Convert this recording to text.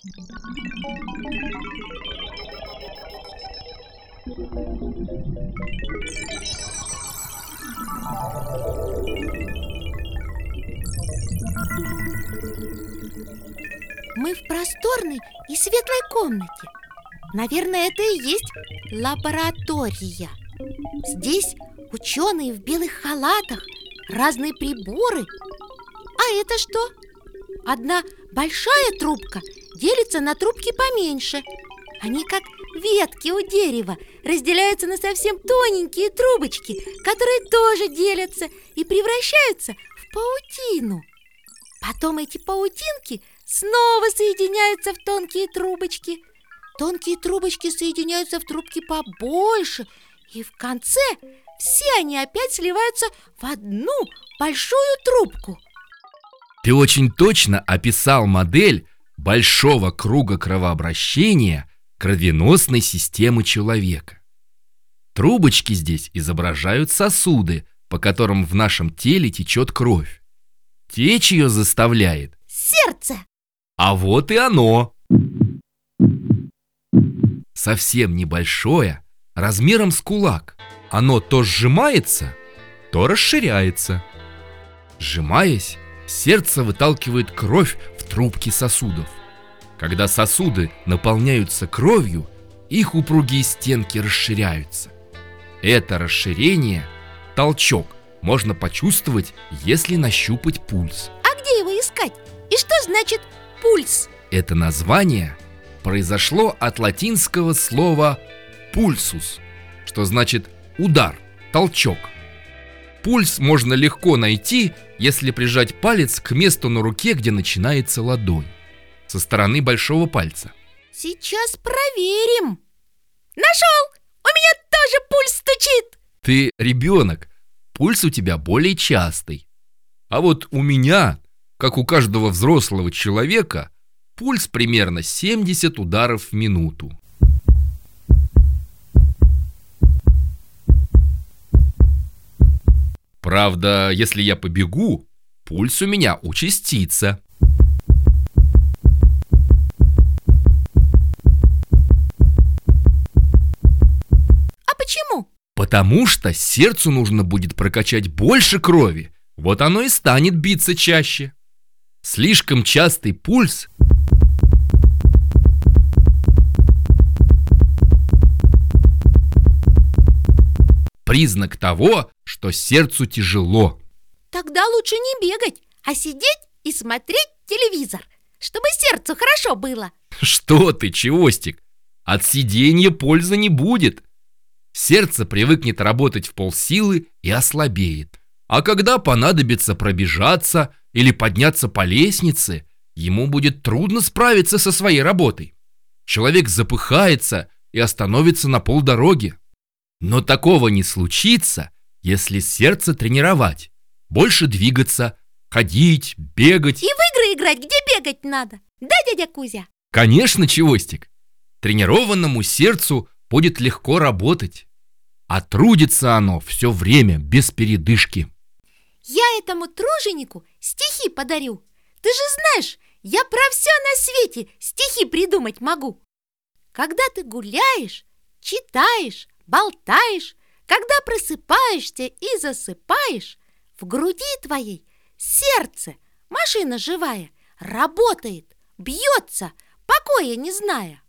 Мы в просторной и светлой комнате. Наверное, это и есть лаборатория. Здесь ученые в белых халатах, разные приборы. А это что? Одна большая трубка делится на трубки поменьше. Они как ветки у дерева разделяются на совсем тоненькие трубочки Которые тоже делятся и превращаются в паутину. Потом эти паутинки снова соединяются в тонкие трубочки. Тонкие трубочки соединяются в трубки побольше И в конце все они опять сливаются в одну большую трубку. Ты очень точно описал модель большого круга кровообращения кровеносной системы человека. Трубочки здесь изображают сосуды, по которым в нашем теле течет кровь. Течь ее заставляет. Сердце! А вот и оно. Совсем небольшое, размером с кулак. Оно то сжимается, то расширяется. Сжимаясь, сердце выталкивает кровь трубки сосудов. Когда сосуды наполняются кровью, их упругие стенки расширяются. Это расширение – толчок, можно почувствовать, если нащупать пульс. А где его искать? И что значит пульс? Это название произошло от латинского слова «пульсус», что значит «удар», «толчок». Пульс можно легко найти, если прижать палец к месту на руке, где начинается ладонь, со стороны большого пальца. Сейчас проверим Нашел! У меня тоже пульс стучит Ты ребенок, пульс у тебя более частый. А вот у меня, как у каждого взрослого человека, пульс примерно 70 ударов в минуту. Правда, если я побегу, пульс у меня участится. А почему? Потому что сердцу нужно будет прокачать больше крови. Вот оно и станет биться чаще. Слишком частый пульс признак того, что сердцу тяжело. Тогда лучше не бегать, а сидеть и смотреть телевизор Чтобы сердцу хорошо было Что ты, Чевостик? От сидения пользы не будет. Сердце привыкнет работать в полсилы и ослабеет. А когда понадобится пробежаться или подняться по лестнице, ему будет трудно справиться со своей работой. Человек запыхается и остановится на полдороги. Но такого не случится, если сердце тренировать, больше двигаться, ходить, бегать. И в игры играть, где бегать надо Да, дядя Кузя? Конечно, Чевостик. Тренированному сердцу будет легко работать. А трудится оно все время, без передышки. Я этому труженику стихи подарю Ты же знаешь, я про все на свете стихи придумать могу Когда ты гуляешь, читаешь, болтаешь, когда просыпаешься и засыпаешь, в груди твоей сердце, машина живая, работает, бьется, покоя не зная.